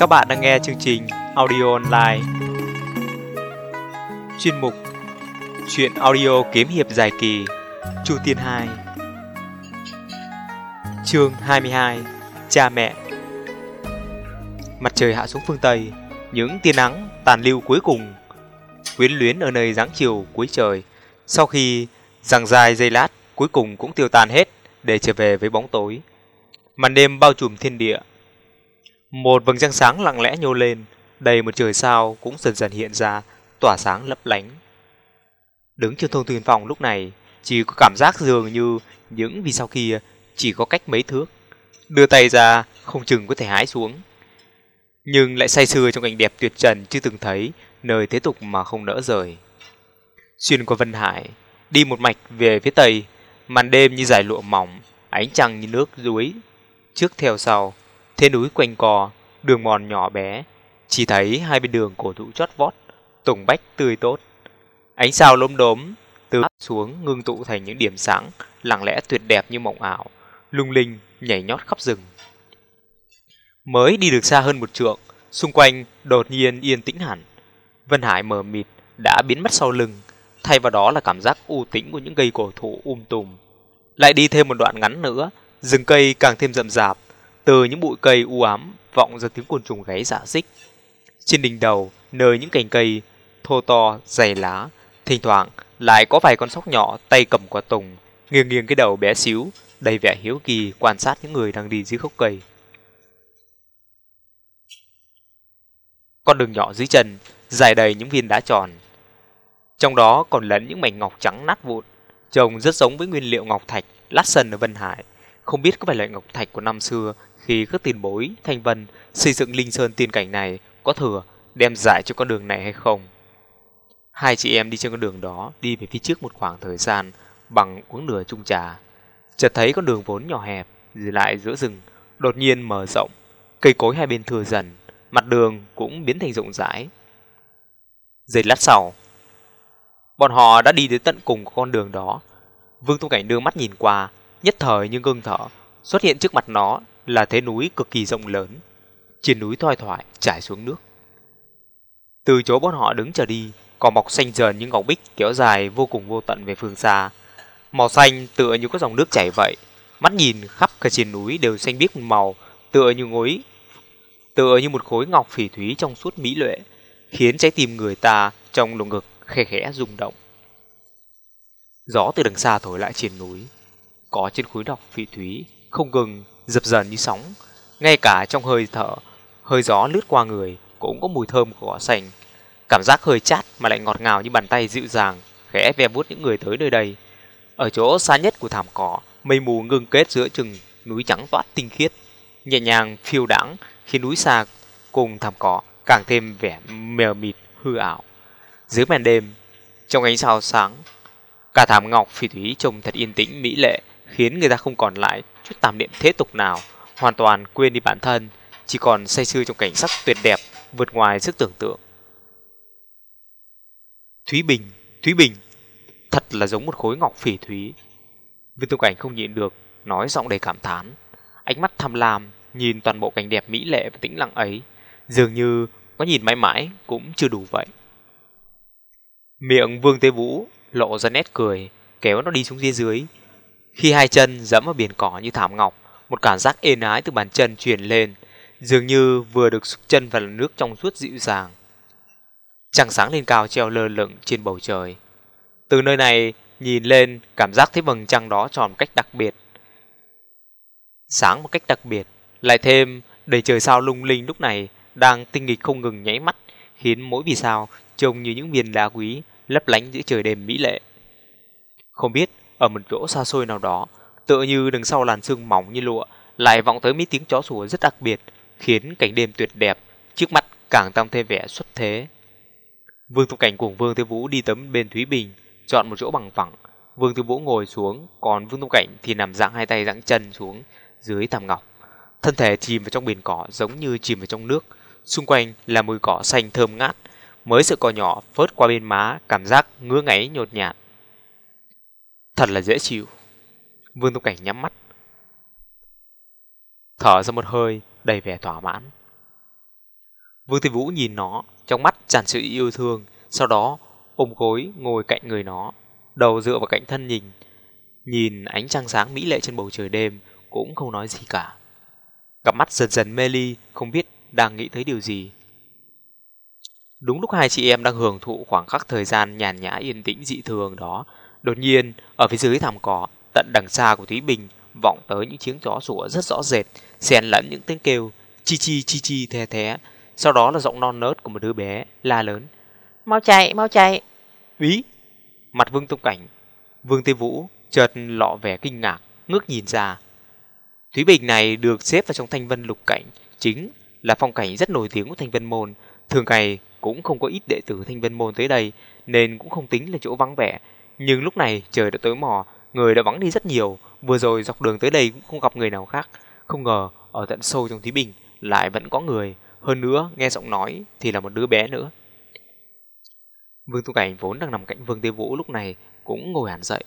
Các bạn đang nghe chương trình audio online. Chuyên mục Chuyện audio kiếm hiệp dài kỳ, Chu Tiên 2 Chương 22 Cha mẹ. Mặt trời hạ xuống phương Tây, Những tia nắng tàn lưu cuối cùng, Quyến luyến ở nơi dáng chiều cuối trời. Sau khi rằng dài dây lát, Cuối cùng cũng tiêu tan hết Để trở về với bóng tối. Màn đêm bao trùm thiên địa một vầng trăng sáng lặng lẽ nhô lên, đầy một trời sao cũng dần dần hiện ra, tỏa sáng lấp lánh. Đứng trên thông thuyền phòng lúc này, chỉ có cảm giác dường như những vì sao kia chỉ có cách mấy thước. Đưa tay ra, không chừng có thể hái xuống. Nhưng lại say sưa trong cảnh đẹp tuyệt trần chưa từng thấy, nơi thế tục mà không nỡ rời. Xuyên qua Vân Hải, đi một mạch về phía tây, màn đêm như giải lụa mỏng, ánh trăng như nước dưới, trước theo sau Thế núi quanh co, đường mòn nhỏ bé, chỉ thấy hai bên đường cổ thụ chót vót, tùng bách tươi tốt. Ánh sao lốm đốm từ áp xuống ngưng tụ thành những điểm sáng lặng lẽ tuyệt đẹp như mộng ảo, lung linh nhảy nhót khắp rừng. Mới đi được xa hơn một trượng, xung quanh đột nhiên yên tĩnh hẳn. Vân Hải mờ mịt đã biến mất sau lưng, thay vào đó là cảm giác u tĩnh của những cây cổ thụ um tùm. Lại đi thêm một đoạn ngắn nữa, rừng cây càng thêm rậm rạp, từ những bụi cây u ám vọng ra tiếng côn trùng gáy giả dích. Trên đỉnh đầu, nơi những cành cây thô to, dày lá, thỉnh thoảng lại có vài con sóc nhỏ tay cầm quả tùng, nghiêng nghiêng cái đầu bé xíu, đầy vẻ hiếu kỳ quan sát những người đang đi dưới gốc cây. Con đường nhỏ dưới chân, dài đầy những viên đá tròn. Trong đó còn lẫn những mảnh ngọc trắng nát vụn, trông rất giống với nguyên liệu ngọc thạch lát sần ở Vân Hải. Không biết có phải loại ngọc thạch của năm xưa khi các tiền bối thanh vân xây dựng linh sơn tiên cảnh này có thừa đem giải cho con đường này hay không. Hai chị em đi trên con đường đó đi về phía trước một khoảng thời gian bằng uống nửa chung trà. Chợt thấy con đường vốn nhỏ hẹp dừng lại giữa rừng đột nhiên mở rộng, cây cối hai bên thừa dần, mặt đường cũng biến thành rộng rãi. Giây lát sau, bọn họ đã đi đến tận cùng của con đường đó. Vương Tu Cảnh đưa mắt nhìn qua, nhất thời như ngưng thở, xuất hiện trước mặt nó là thế núi cực kỳ rộng lớn. Trên núi thoai thoải trải xuống nước. Từ chỗ bọn họ đứng trở đi, cỏ mọc xanh dờn những ngọc bích kéo dài vô cùng vô tận về phương xa. Màu xanh tựa như có dòng nước chảy vậy. Mắt nhìn khắp cả trên núi đều xanh biếc màu, tựa như ngối, tựa như một khối ngọc phỉ thúy trong suốt mỹ lệ, khiến trái tim người ta trong lồng ngực khe khẽ rung động. Gió từ đằng xa thổi lại trên núi, có trên khối ngọc phỉ thúy không ngừng dập dờn như sóng. Ngay cả trong hơi thở, hơi gió lướt qua người cũng có mùi thơm của cỏ xanh. Cảm giác hơi chát mà lại ngọt ngào như bàn tay dịu dàng, khẽ ve vuốt những người tới nơi đây. Ở chỗ xa nhất của thảm cỏ, mây mù ngưng kết giữa chừng núi trắng toát tinh khiết, nhẹ nhàng phiêu đãng khi núi xa cùng thảm cỏ càng thêm vẻ mờ mịt hư ảo. Dưới màn đêm, trong ánh sao sáng, cả thảm ngọc phỉ thúy trông thật yên tĩnh mỹ lệ, khiến người ta không còn lại chút tàm niệm thế tục nào, hoàn toàn quên đi bản thân, chỉ còn say sưa trong cảnh sắc tuyệt đẹp vượt ngoài sức tưởng tượng. Thúy Bình, Thúy Bình, thật là giống một khối ngọc phỉ thúy. Viên tu cảnh không nhịn được, nói giọng đầy cảm thán. Ánh mắt tham lam, nhìn toàn bộ cảnh đẹp mỹ lệ và tĩnh lặng ấy, dường như có nhìn mãi mãi cũng chưa đủ vậy. Miệng Vương Tế Vũ lộ ra nét cười, kéo nó đi xuống dưới dưới, khi hai chân dẫm vào biển cỏ như thảm ngọc, một cảm giác êm ái từ bàn chân truyền lên, dường như vừa được xúc chân vào nước trong suốt dịu dàng. Trăng sáng lên cao treo lơ lửng trên bầu trời. Từ nơi này nhìn lên, cảm giác thấy vầng trăng đó tròn cách đặc biệt. Sáng một cách đặc biệt, lại thêm đầy trời sao lung linh lúc này đang tinh nghịch không ngừng nháy mắt, khiến mỗi vì sao trông như những viên đá quý lấp lánh giữa trời đêm mỹ lệ. Không biết ở một chỗ xa xôi nào đó, tựa như đằng sau làn sương mỏng như lụa, lại vọng tới mấy tiếng chó sủa rất đặc biệt, khiến cảnh đêm tuyệt đẹp trước mắt càng tăng thêm vẻ xuất thế. Vương Tu Cảnh cùng Vương Tiêu Vũ đi tấm bên Thúy Bình, chọn một chỗ bằng phẳng. Vương Tiêu Vũ ngồi xuống, còn Vương Tu Cảnh thì nằm dạng hai tay dạng chân xuống dưới thảm ngọc. Thân thể chìm vào trong biển cỏ giống như chìm vào trong nước, xung quanh là mùi cỏ xanh thơm ngát, mới sự cỏ nhỏ phớt qua bên má, cảm giác ngứa ngáy nhột nhạt. Thật là dễ chịu. Vương Tông Cảnh nhắm mắt. Thở ra một hơi, đầy vẻ thỏa mãn. Vương Thiên Vũ nhìn nó, trong mắt tràn sự yêu thương, sau đó ôm gối ngồi cạnh người nó, đầu dựa vào cạnh thân nhìn. Nhìn ánh trăng sáng mỹ lệ trên bầu trời đêm, cũng không nói gì cả. Cặp mắt dần dần mê ly, không biết đang nghĩ tới điều gì. Đúng lúc hai chị em đang hưởng thụ khoảng khắc thời gian nhàn nhã yên tĩnh dị thường đó, đột nhiên ở phía dưới thảm cỏ, tận đằng xa của Thúy Bình vọng tới những tiếng chó sủa rất rõ rệt, xen lẫn những tiếng kêu chi chi chi chi the thé. Sau đó là giọng non nớt của một đứa bé la lớn: "Mau chạy, mau chạy!" "Úy!" Mặt Vương Tông Cảnh, Vương Tê Vũ chợt lọ vẻ kinh ngạc, ngước nhìn ra. Thúy Bình này được xếp vào trong Thanh Vân Lục Cảnh, chính là phong cảnh rất nổi tiếng của Thanh Vân môn, thường ngày cũng không có ít đệ tử Thanh Vân môn tới đây, nên cũng không tính là chỗ vắng vẻ. Nhưng lúc này trời đã tối mò, người đã vắng đi rất nhiều, vừa rồi dọc đường tới đây cũng không gặp người nào khác. Không ngờ ở tận sâu trong Thúy Bình lại vẫn có người, hơn nữa nghe giọng nói thì là một đứa bé nữa. Vương Tu Cảnh vốn đang nằm cạnh Vương Tiêu Vũ lúc này cũng ngồi hẳn dậy.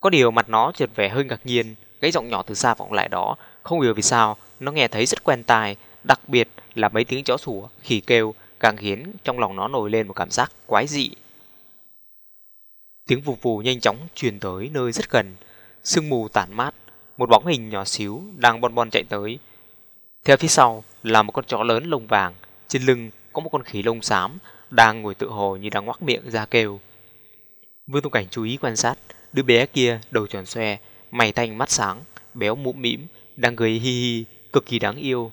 Có điều mặt nó trượt vẻ hơi ngạc nhiên, cái giọng nhỏ từ xa vọng lại đó, không hiểu vì sao nó nghe thấy rất quen tai, đặc biệt là mấy tiếng chó sủa, khỉ kêu càng khiến trong lòng nó nổi lên một cảm giác quái dị. Tiếng vù vù nhanh chóng truyền tới nơi rất gần, sương mù tản mát, một bóng hình nhỏ xíu đang bon bon chạy tới. Theo phía sau là một con chó lớn lông vàng, trên lưng có một con khỉ lông xám đang ngồi tự hồ như đang ngoác miệng ra kêu. Vương Tông Cảnh chú ý quan sát, đứa bé kia đầu tròn xoe, mày thanh mắt sáng, béo mũm mĩm, đang cười hi hi, cực kỳ đáng yêu.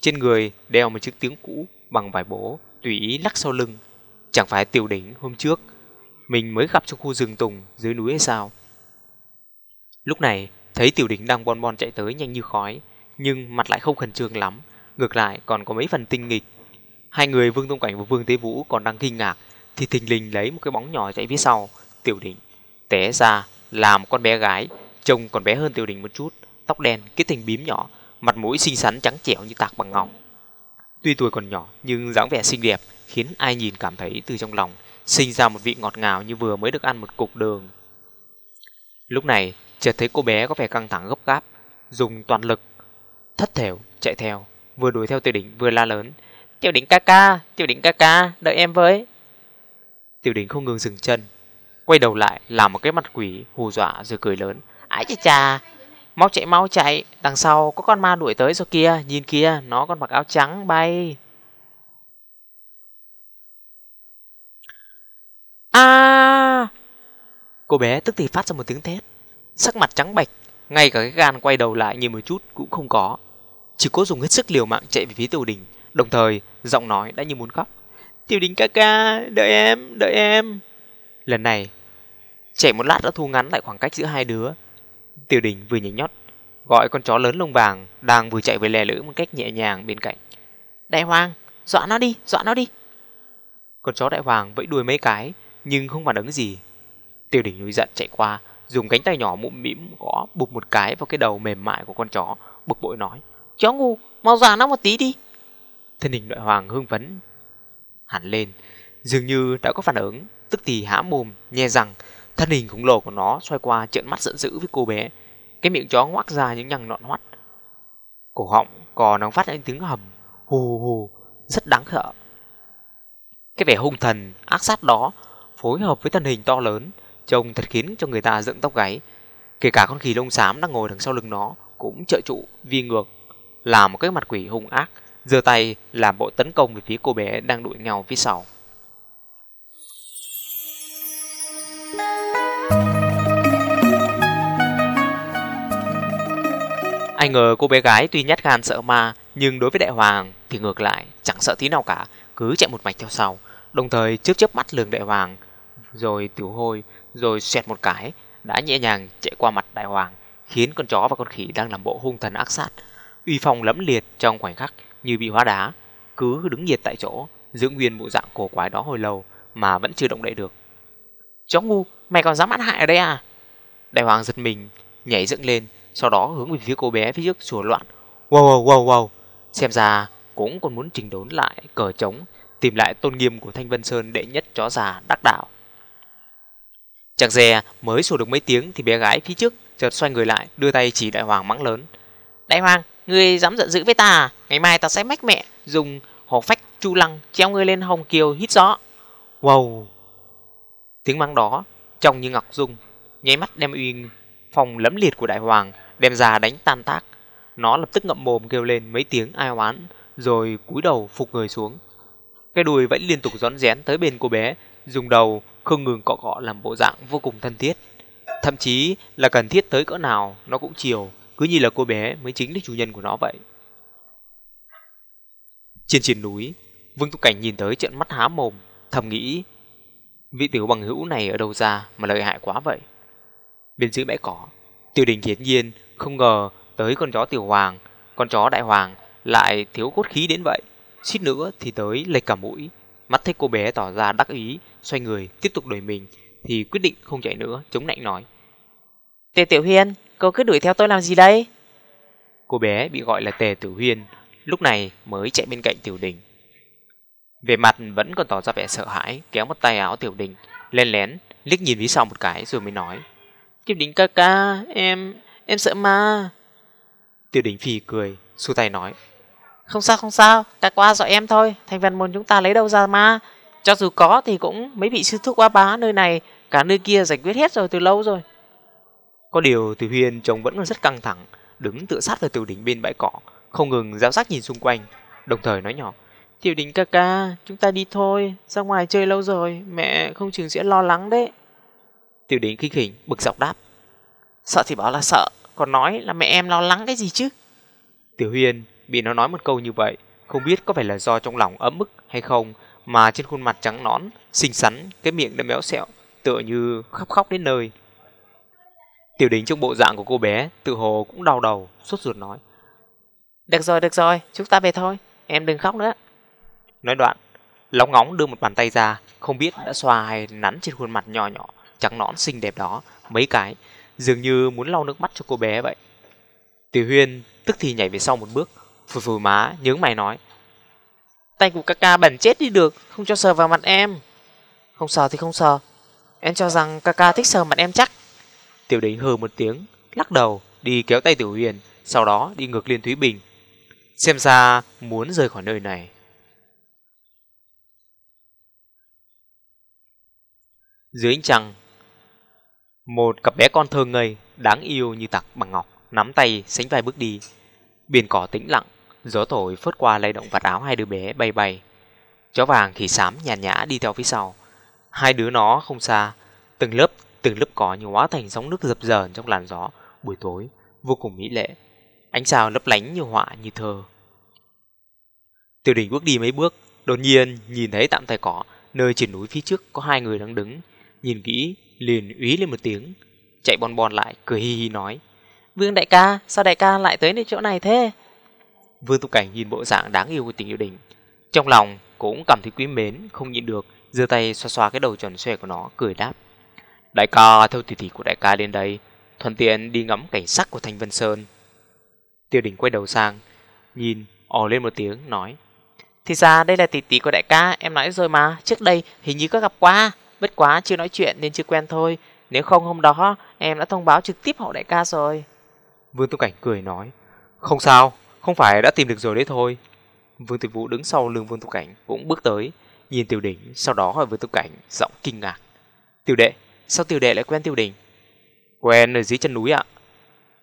Trên người đeo một chiếc tiếng cũ bằng vải bố, tùy ý lắc sau lưng. Chẳng phải tiểu đỉnh hôm trước, mình mới gặp trong khu rừng tùng dưới núi hay sao? Lúc này, thấy tiểu đỉnh đang bon bon chạy tới nhanh như khói, nhưng mặt lại không khẩn trương lắm, ngược lại còn có mấy phần tinh nghịch. Hai người Vương Tông Cảnh và Vương Tế Vũ còn đang kinh ngạc, thì thình lình lấy một cái bóng nhỏ chạy phía sau, tiểu đỉnh té ra là một con bé gái, trông còn bé hơn tiểu đỉnh một chút, tóc đen, cái tình bím nhỏ, mặt mũi xinh xắn trắng trẻo như tạc bằng ngọc. Tuy tuổi còn nhỏ nhưng dáng vẻ xinh đẹp khiến ai nhìn cảm thấy từ trong lòng sinh ra một vị ngọt ngào như vừa mới được ăn một cục đường. Lúc này, chợt thấy cô bé có vẻ căng thẳng gấp gáp, dùng toàn lực, thất thểu chạy theo, vừa đuổi theo Tiểu Đỉnh vừa la lớn: "Tiểu Đỉnh ca ca, Tiểu Đỉnh ca ca, đợi em với." Tiểu Đỉnh không ngừng dừng chân, quay đầu lại làm một cái mặt quỷ hù dọa rồi cười lớn: "Ái chà chà, Mau chạy mau chạy, đằng sau có con ma đuổi tới rồi kia, nhìn kia, nó còn mặc áo trắng bay. A! Cô bé tức thì phát ra một tiếng thét, sắc mặt trắng bạch, ngay cả cái gan quay đầu lại nhìn một chút cũng không có. Chỉ cố dùng hết sức liều mạng chạy về phía Tiểu Đình, đồng thời giọng nói đã như muốn khóc. Tiểu Đình ca ca, đợi em, đợi em. Lần này, chạy một lát đã thu ngắn lại khoảng cách giữa hai đứa, Tiểu đình vừa nhảy nhót, gọi con chó lớn lông vàng đang vừa chạy về lè lưỡi một cách nhẹ nhàng bên cạnh. Đại hoàng, dọa nó đi, dọa nó đi. Con chó đại hoàng vẫy đuôi mấy cái, nhưng không phản ứng gì. Tiểu đình núi giận chạy qua, dùng cánh tay nhỏ mũm mĩm gõ bụp một cái vào cái đầu mềm mại của con chó, bực bội nói. Chó ngu, mau già nó một tí đi. Thân hình đội hoàng hưng phấn hẳn lên, dường như đã có phản ứng, tức thì há mồm, nhe rằng Thân hình khổng lồ của nó xoay qua trợn mắt giận dữ với cô bé. Cái miệng chó ngoác ra những nhằng nhọn hoắt. Cổ họng cò đang phát ra tiếng hầm hù hù rất đáng sợ. Cái vẻ hung thần ác sát đó phối hợp với thân hình to lớn trông thật khiến cho người ta dựng tóc gáy. Kể cả con khỉ lông xám đang ngồi đằng sau lưng nó cũng trợ trụ vi ngược làm một cái mặt quỷ hung ác giơ tay làm bộ tấn công về phía cô bé đang đuổi nhau phía sau. Ai ngờ cô bé gái tuy nhát gan sợ ma, nhưng đối với đại hoàng thì ngược lại, chẳng sợ tí nào cả, cứ chạy một mạch theo sau, đồng thời chớp chớp mắt lường đại hoàng, rồi tiểu hôi, rồi xoẹt một cái, đã nhẹ nhàng chạy qua mặt đại hoàng, khiến con chó và con khỉ đang làm bộ hung thần ác sát, uy phong lẫm liệt trong khoảnh khắc như bị hóa đá, cứ đứng nhiệt tại chỗ, giữ nguyên bộ dạng cổ quái đó hồi lâu mà vẫn chưa động đậy được. Chó ngu, mày còn dám ăn hại ở đây à? Đại hoàng giật mình, nhảy dựng lên, sau đó hướng về phía cô bé phía trước sủa loạn. Wow wow wow wow, xem ra cũng còn muốn trình đốn lại cờ trống, tìm lại tôn nghiêm của Thanh Vân Sơn đệ nhất chó già đắc đạo. Chẳng dè mới sủa được mấy tiếng thì bé gái phía trước chợt xoay người lại, đưa tay chỉ đại hoàng mắng lớn. Đại hoàng, ngươi dám giận dữ với ta? À? Ngày mai ta sẽ mách mẹ dùng hổ phách Chu Lăng treo ngươi lên hồng kiều hít gió. Wow! Tiếng mắng đó trông như ngọc dung, nháy mắt đem uy phòng lấm liệt của đại hoàng đem ra đánh tan tác. Nó lập tức ngậm mồm kêu lên mấy tiếng ai oán, rồi cúi đầu phục người xuống. Cái đùi vẫn liên tục rón rén tới bên cô bé, dùng đầu không ngừng cọ cọ làm bộ dạng vô cùng thân thiết. Thậm chí là cần thiết tới cỡ nào nó cũng chiều, cứ như là cô bé mới chính là chủ nhân của nó vậy. Trên trên núi, Vương Tu Cảnh nhìn tới trận mắt há mồm, thầm nghĩ vị tiểu bằng hữu này ở đâu ra mà lợi hại quá vậy. Bên dưới bãi cỏ, Tiêu Đình hiển nhiên không ngờ tới con chó tiểu hoàng, con chó đại hoàng lại thiếu cốt khí đến vậy. Xít nữa thì tới lệch cả mũi, mắt thấy cô bé tỏ ra đắc ý, xoay người tiếp tục đuổi mình thì quyết định không chạy nữa, chống nạnh nói. Tề Tiểu Huyên, cô cứ đuổi theo tôi làm gì đây? Cô bé bị gọi là Tề Tiểu Huyên, lúc này mới chạy bên cạnh Tiểu Đình. Về mặt vẫn còn tỏ ra vẻ sợ hãi, kéo một tay áo Tiểu Đình, lên lén, liếc nhìn phía sau một cái rồi mới nói. Tiểu Đình ca ca, em, em sợ ma. Tiểu Đình phì cười, xu tay nói. Không sao không sao, cả qua dọa em thôi, thành phần môn chúng ta lấy đâu ra ma. Cho dù có thì cũng mấy vị sư thúc quá bá nơi này, cả nơi kia giải quyết hết rồi từ lâu rồi. Có điều Từ Huyên trông vẫn rất căng thẳng, đứng tựa sát vào Tiểu Đình bên bãi cỏ, không ngừng giáo giác nhìn xung quanh, đồng thời nói nhỏ. Tiểu Đình ca ca, chúng ta đi thôi, ra ngoài chơi lâu rồi, mẹ không chừng sẽ lo lắng đấy. Tiểu Đình kinh khỉnh, bực dọc đáp. Sợ thì bảo là sợ, còn nói là mẹ em lo lắng cái gì chứ? Tiểu Huyên bị nó nói một câu như vậy, không biết có phải là do trong lòng ấm ức hay không, mà trên khuôn mặt trắng nõn, xinh xắn, cái miệng đã méo xẹo, tựa như khóc khóc đến nơi. Tiểu Đình trong bộ dạng của cô bé, tự hồ cũng đau đầu, sốt ruột nói. Được rồi, được rồi, chúng ta về thôi, em đừng khóc nữa. Nói đoạn, lóng ngóng đưa một bàn tay ra, không biết đã xoa hay nắn trên khuôn mặt nhỏ nhỏ, trắng nõn xinh đẹp đó, mấy cái, dường như muốn lau nước mắt cho cô bé vậy. Tiểu Huyên tức thì nhảy về sau một bước, phủi phủi má, nhướng mày nói. Tay của Kaka bẩn chết đi được, không cho sờ vào mặt em. Không sờ thì không sờ, em cho rằng Kaka thích sờ mặt em chắc. Tiểu Đình hừ một tiếng, lắc đầu, đi kéo tay Tiểu Huyền, sau đó đi ngược lên Thúy Bình. Xem ra muốn rời khỏi nơi này. Dưới ánh trăng, một cặp bé con thơ ngây, đáng yêu như tặc bằng ngọc, nắm tay sánh vai bước đi. Biển cỏ tĩnh lặng, gió thổi phớt qua lay động vạt áo hai đứa bé bay bay. Chó vàng thì xám nhàn nhã đi theo phía sau. Hai đứa nó không xa, từng lớp từng lớp cỏ như hóa thành sóng nước dập dờn trong làn gió buổi tối vô cùng mỹ lệ ánh sao lấp lánh như họa như thơ tiểu đình bước đi mấy bước đột nhiên nhìn thấy tạm thời cỏ nơi trên núi phía trước có hai người đang đứng nhìn kỹ liền úy lên một tiếng chạy bon bon lại cười hi hi nói vương đại ca sao đại ca lại tới nơi chỗ này thế vương tu cảnh nhìn bộ dạng đáng yêu của tình yêu đình trong lòng cũng cảm thấy quý mến không nhịn được giơ tay xoa xoa cái đầu tròn xoe của nó cười đáp Đại ca theo tỷ tỷ của đại ca lên đây, thuận tiện đi ngắm cảnh sắc của Thanh Vân Sơn. Tiêu đình quay đầu sang, nhìn, ồ lên một tiếng, nói. Thì ra đây là tỷ tỷ của đại ca, em nói rồi mà, trước đây hình như có gặp qua, bất quá chưa nói chuyện nên chưa quen thôi. Nếu không hôm đó, em đã thông báo trực tiếp họ đại ca rồi. Vương Tu Cảnh cười nói, không sao, không phải đã tìm được rồi đấy thôi. Vương Tiểu Vũ đứng sau lưng Vương Tu Cảnh cũng bước tới, nhìn Tiểu Đỉnh, sau đó hỏi Vương Tu Cảnh, giọng kinh ngạc. Tiểu đệ, Sao tiểu đệ lại quen Tiểu Đỉnh? Quen ở dưới chân núi ạ.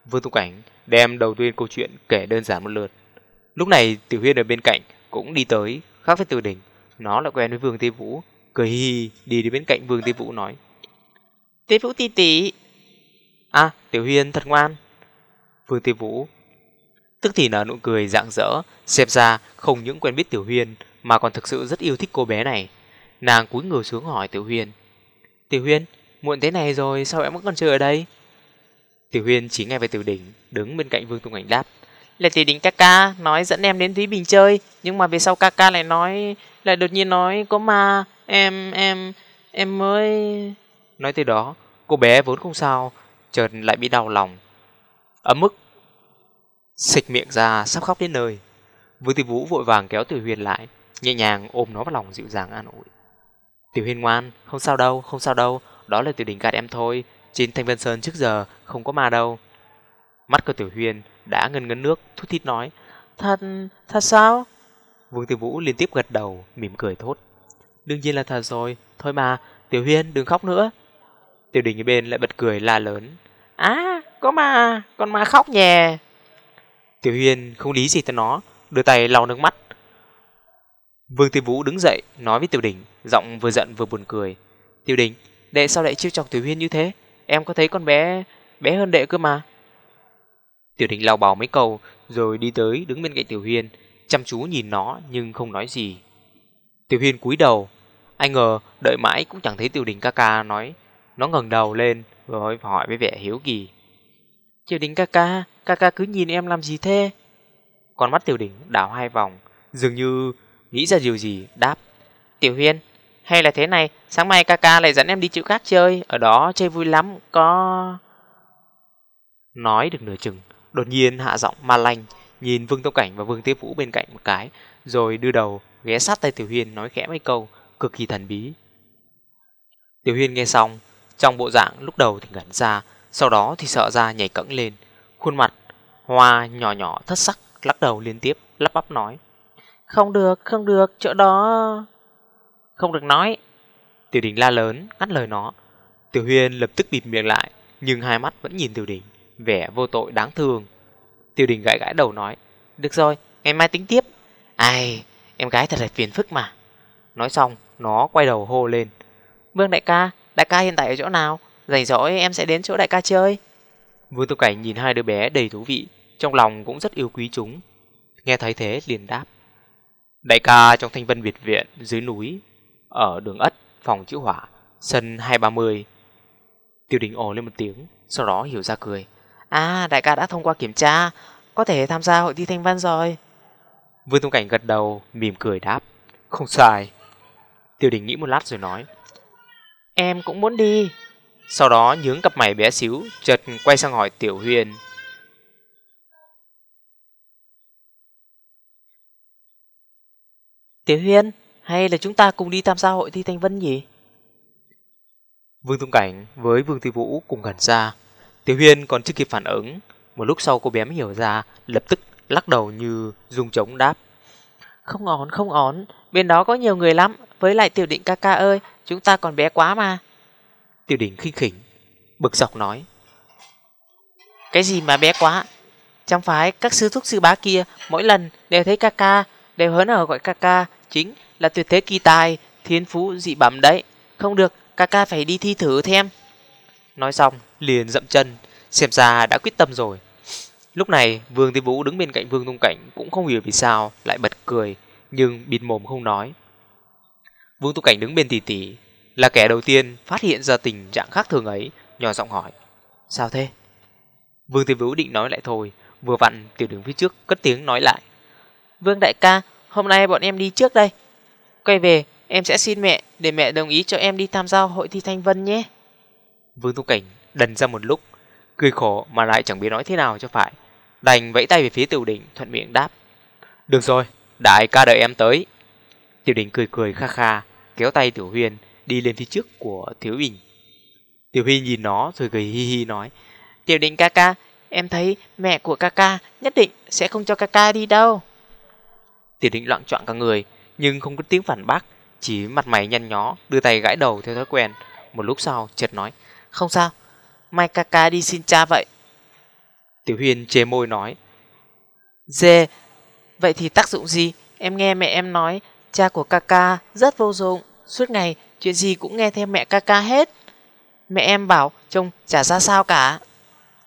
Vương Tu Cảnh đem đầu tiên câu chuyện kể đơn giản một lượt. Lúc này Tiểu Huyên ở bên cạnh cũng đi tới, khác với Tiểu Đỉnh, Nó lại quen với Vương Tê Vũ, cười hi hi đi đến bên cạnh Vương Tê Vũ nói. Tê Vũ tì tì À, Tiểu Huyên thật ngoan. Vương Tê Vũ tức thì nở nụ cười rạng rỡ, xem ra không những quen biết Tiểu Huyên mà còn thực sự rất yêu thích cô bé này. Nàng cúi người xuống hỏi Tiểu Huyên. Tiểu Huyên, muộn thế này rồi sao em vẫn còn chưa ở đây? Tiểu Huyên chỉ nghe về Tiểu Đỉnh, đứng bên cạnh Vương Tùng Ảnh đáp. Là Tiểu Đỉnh ca ca nói dẫn em đến Thúy Bình chơi, nhưng mà về sau ca ca lại nói, lại đột nhiên nói có ma, em, em, em mới... Nói từ đó, cô bé vốn không sao, chợt lại bị đau lòng. Ấm mức, xịch miệng ra sắp khóc đến nơi. Vương Tiểu Vũ vội vàng kéo Tiểu Huyền lại, nhẹ nhàng ôm nó vào lòng dịu dàng an ủi. Tiểu Huyền ngoan, không sao đâu, không sao đâu, đó là tiểu đình gạt em thôi, trên Thanh Vân Sơn trước giờ không có ma đâu. Mắt của Tiểu Huyền đã ngân ngấn nước, thút thít nói, thật, thật sao? Vương Tiểu Vũ liên tiếp gật đầu, mỉm cười thốt. Đương nhiên là thật rồi, thôi mà, Tiểu Huyền đừng khóc nữa. Tiểu Đình ở bên lại bật cười la lớn. À, có ma, con ma khóc nhè. Tiểu Huyên không lý gì tới nó, đưa tay lau nước mắt. Vương Tiêu Vũ đứng dậy, nói với Tiểu Đình, giọng vừa giận vừa buồn cười. Tiểu Đình, đệ sao lại chiêu chọc Tiểu Huyên như thế? Em có thấy con bé bé hơn đệ cơ mà. Tiểu Đình lau bào mấy câu, rồi đi tới đứng bên cạnh Tiểu Huyên, chăm chú nhìn nó nhưng không nói gì. Tiểu Huyên cúi đầu, anh ngờ đợi mãi cũng chẳng thấy Tiểu Đình ca ca nói. Nó ngẩng đầu lên rồi hỏi với vẻ hiếu kỳ. Tiểu đỉnh ca ca, ca ca cứ nhìn em làm gì thế? Con mắt Tiểu đỉnh đảo hai vòng, dường như nghĩ ra điều gì, đáp. Tiểu Huyên, hay là thế này, sáng mai ca ca lại dẫn em đi chỗ khác chơi, ở đó chơi vui lắm, có... Nói được nửa chừng, đột nhiên hạ giọng ma lanh, nhìn Vương Tông Cảnh và Vương Tiếp Vũ bên cạnh một cái, rồi đưa đầu ghé sát tay Tiểu Huyên nói khẽ mấy câu, cực kỳ thần bí. Tiểu Huyên nghe xong, trong bộ dạng lúc đầu thì ngẩn ra, sau đó thì sợ ra nhảy cẫng lên, khuôn mặt hoa nhỏ nhỏ thất sắc lắc đầu liên tiếp, lắp bắp nói. Không được, không được, chỗ đó... Không được nói. Tiểu đình la lớn, ngắt lời nó. Tiểu Huyên lập tức bịt miệng lại, nhưng hai mắt vẫn nhìn Tiểu đình, vẻ vô tội đáng thương. Tiểu đình gãi gãi đầu nói. Được rồi, ngày mai tính tiếp. Ai, em gái thật là phiền phức mà. Nói xong, nó quay đầu hô lên. Vương đại ca, đại ca hiện tại ở chỗ nào? Rảnh rỗi em sẽ đến chỗ đại ca chơi. Vương Tô Cảnh nhìn hai đứa bé đầy thú vị, trong lòng cũng rất yêu quý chúng. Nghe thấy thế liền đáp. Đại ca trong thanh vân biệt viện dưới núi, ở đường ất, phòng chữ hỏa, sân 230. Tiêu đình ồ lên một tiếng, sau đó hiểu ra cười. À, đại ca đã thông qua kiểm tra, có thể tham gia hội thi thanh văn rồi. Vương Tông Cảnh gật đầu, mỉm cười đáp. Không sai. Tiêu đình nghĩ một lát rồi nói. Em cũng muốn đi. Sau đó nhướng cặp mày bé xíu, chợt quay sang hỏi Tiểu Huyền. Tiểu Huyền, hay là chúng ta cùng đi tham gia hội thi thanh vân nhỉ? Vương Tung Cảnh với Vương Tư Vũ cùng gần ra. Tiểu Huyền còn chưa kịp phản ứng. Một lúc sau cô bé mới hiểu ra, lập tức lắc đầu như dùng trống đáp. Không ổn, không ổn. Bên đó có nhiều người lắm. Với lại Tiểu Định ca ca ơi, chúng ta còn bé quá mà. Tiểu đình khinh khỉnh, bực dọc nói. Cái gì mà bé quá? Trong phái các sư thúc sư bá kia mỗi lần đều thấy ca ca, đều hớn ở gọi ca ca, chính là tuyệt thế kỳ tài, thiên phú dị bẩm đấy. Không được, ca ca phải đi thi thử thêm. Nói xong, liền dậm chân, xem ra đã quyết tâm rồi. Lúc này, Vương Tiên Vũ đứng bên cạnh Vương Tung Cảnh cũng không hiểu vì sao, lại bật cười, nhưng bịt mồm không nói. Vương Tung Cảnh đứng bên tỷ tỷ, là kẻ đầu tiên phát hiện ra tình trạng khác thường ấy, nhỏ giọng hỏi. Sao thế? Vương Tiêu Vũ định nói lại thôi, vừa vặn tiểu đứng phía trước cất tiếng nói lại. Vương đại ca, hôm nay bọn em đi trước đây. Quay về, em sẽ xin mẹ để mẹ đồng ý cho em đi tham gia hội thi thanh vân nhé. Vương Tu Cảnh đần ra một lúc, cười khổ mà lại chẳng biết nói thế nào cho phải. Đành vẫy tay về phía tiểu đình thuận miệng đáp. Được rồi, đại ca đợi em tới. Tiểu đình cười cười kha kha, kéo tay tiểu huyền đi lên phía trước của thiếu bình. Tiểu huy nhìn nó rồi cười hi hi nói. Tiểu định ca ca, em thấy mẹ của ca ca nhất định sẽ không cho ca ca đi đâu. Tiểu định loạn trọng cả người, nhưng không có tiếng phản bác, chỉ mặt mày nhăn nhó, đưa tay gãi đầu theo thói quen. Một lúc sau, chợt nói, không sao, mai ca ca đi xin cha vậy. Tiểu Huyền chế môi nói, Dê, vậy thì tác dụng gì? Em nghe mẹ em nói, cha của ca ca rất vô dụng, suốt ngày chuyện gì cũng nghe theo mẹ ca ca hết. Mẹ em bảo trông chả ra sao cả.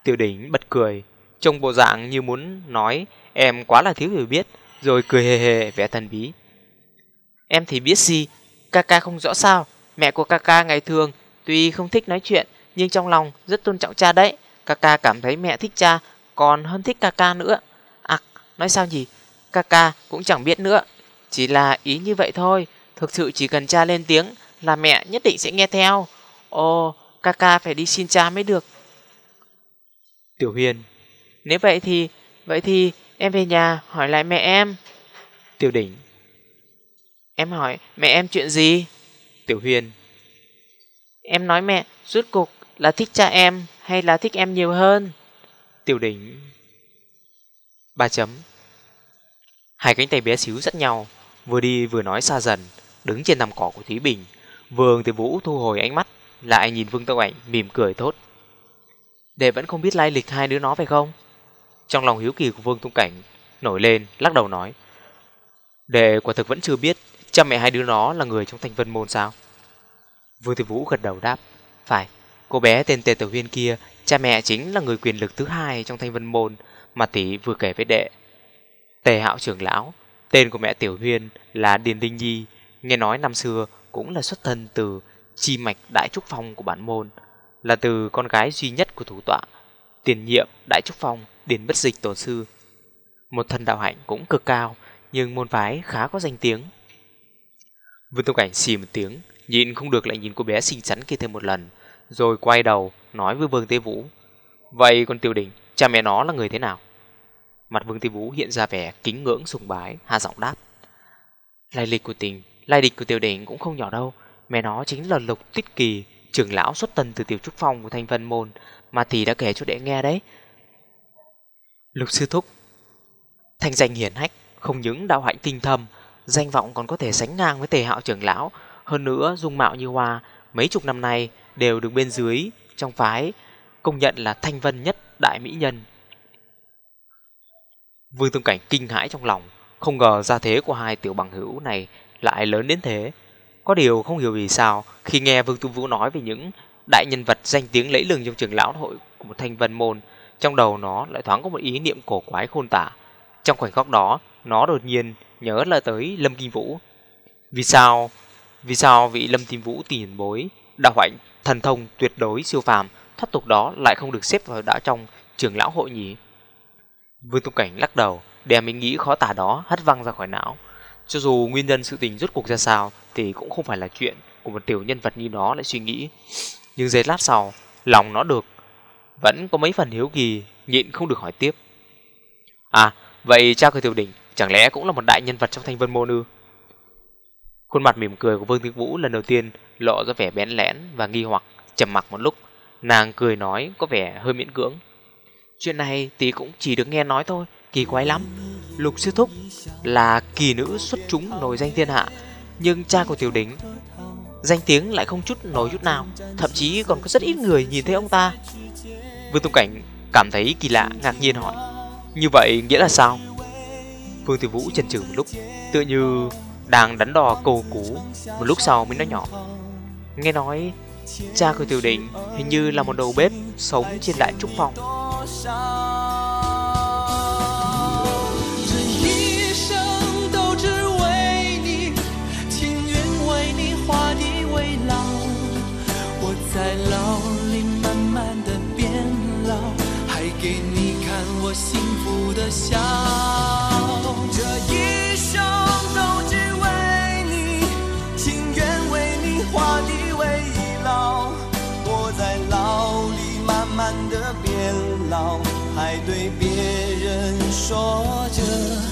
Tiểu đỉnh bật cười, trông bộ dạng như muốn nói em quá là thiếu hiểu biết, rồi cười hề hề vẻ thần bí. Em thì biết gì, ca ca không rõ sao, mẹ của ca ca ngày thường tuy không thích nói chuyện, nhưng trong lòng rất tôn trọng cha đấy. Ca ca cảm thấy mẹ thích cha, còn hơn thích ca ca nữa. À, nói sao nhỉ, ca ca cũng chẳng biết nữa, chỉ là ý như vậy thôi, thực sự chỉ cần cha lên tiếng là mẹ nhất định sẽ nghe theo. Ồ, ca ca phải đi xin cha mới được. Tiểu Huyền, nếu vậy thì, vậy thì Em về nhà hỏi lại mẹ em. Tiểu đỉnh. Em hỏi mẹ em chuyện gì? Tiểu huyền. Em nói mẹ rút cục là thích cha em hay là thích em nhiều hơn? Tiểu đỉnh. Ba chấm. Hai cánh tay bé xíu dắt nhau, vừa đi vừa nói xa dần, đứng trên nằm cỏ của Thúy Bình. Vương Tiểu Vũ thu hồi ánh mắt, lại nhìn Vương Tông Ảnh mỉm cười thốt. Đệ vẫn không biết lai lịch hai đứa nó phải không? Trong lòng hiếu kỳ của Vương Tung Cảnh nổi lên, lắc đầu nói. Đệ quả thực vẫn chưa biết cha mẹ hai đứa nó là người trong thanh vân môn sao? Vương Tiểu Vũ gật đầu đáp. Phải, cô bé tên Tề Tử Huyên kia, cha mẹ chính là người quyền lực thứ hai trong thanh vân môn mà tỷ vừa kể với đệ. Tề Hạo trưởng lão, tên của mẹ Tiểu Huyên là Điền Đinh Nhi, nghe nói năm xưa cũng là xuất thân từ chi mạch đại trúc phong của bản môn, là từ con gái duy nhất của thủ tọa, tiền nhiệm đại trúc phong Điền Bất Dịch tổ sư. Một thân đạo hạnh cũng cực cao, nhưng môn phái khá có danh tiếng. Vương Tông Cảnh xì một tiếng, nhịn không được lại nhìn cô bé xinh xắn kia thêm một lần, rồi quay đầu nói với Vương Tế Vũ. Vậy con Tiêu Đình, cha mẹ nó là người thế nào? Mặt Vương Tế Vũ hiện ra vẻ kính ngưỡng sùng bái, hạ giọng đáp. Lai lịch của tình, lai lịch của Tiêu Đình cũng không nhỏ đâu, mẹ nó chính là Lục Tích Kỳ, trưởng lão xuất tân từ Tiểu Trúc Phong của Thanh Vân Môn, mà tỷ đã kể cho đệ nghe đấy. Lục Sư Thúc Thanh danh hiển hách, không những đạo hạnh tinh thâm, danh vọng còn có thể sánh ngang với tề hạo trưởng lão, hơn nữa dung mạo như hoa, mấy chục năm nay đều được bên dưới trong phái công nhận là thanh vân nhất đại mỹ nhân. Vương Tương Cảnh kinh hãi trong lòng, không ngờ gia thế của hai tiểu bằng hữu này lại lớn đến thế. Có điều không hiểu vì sao khi nghe Vương Tu Vũ nói về những đại nhân vật danh tiếng lẫy lừng trong trường lão hội của một thanh vân môn, trong đầu nó lại thoáng có một ý niệm cổ quái khôn tả. Trong khoảnh khắc đó, nó đột nhiên nhớ lại tới Lâm Kinh Vũ. Vì sao? Vì sao vị Lâm Kim Vũ tiền bối đạo hạnh thần thông tuyệt đối siêu phàm thoát tục đó lại không được xếp vào đã trong trường lão hội nhỉ? Vương Tung Cảnh lắc đầu, đem ý nghĩ khó tả đó hất văng ra khỏi não. Cho dù nguyên nhân sự tình rốt cuộc ra sao thì cũng không phải là chuyện của một tiểu nhân vật như nó lại suy nghĩ. Nhưng giây lát sau, lòng nó được vẫn có mấy phần hiếu kỳ, nhịn không được hỏi tiếp. À, vậy cha của tiểu đỉnh chẳng lẽ cũng là một đại nhân vật trong thanh vân môn ư? Khuôn mặt mỉm cười của Vương Thiên Vũ lần đầu tiên lộ ra vẻ bén lén và nghi hoặc, trầm mặc một lúc, nàng cười nói có vẻ hơi miễn cưỡng. Chuyện này tí cũng chỉ được nghe nói thôi, kỳ quái lắm. Lục sư thúc là kỳ nữ xuất chúng nổi danh thiên hạ, nhưng cha của tiểu đính danh tiếng lại không chút nổi chút nào, thậm chí còn có rất ít người nhìn thấy ông ta. Vương Tung Cảnh cảm thấy kỳ lạ, ngạc nhiên hỏi: "Như vậy nghĩa là sao?" Vương Tiểu Vũ chần chừ một lúc, tựa như đang đắn đo cầu cú, một lúc sau mới nói nhỏ: "Nghe nói cha của tiểu đỉnh hình như là một đầu bếp sống trên đại trúc phòng." 的笑。这一生都只为你，情愿为你画地为牢。我在牢里慢慢的变老，还对别人说着。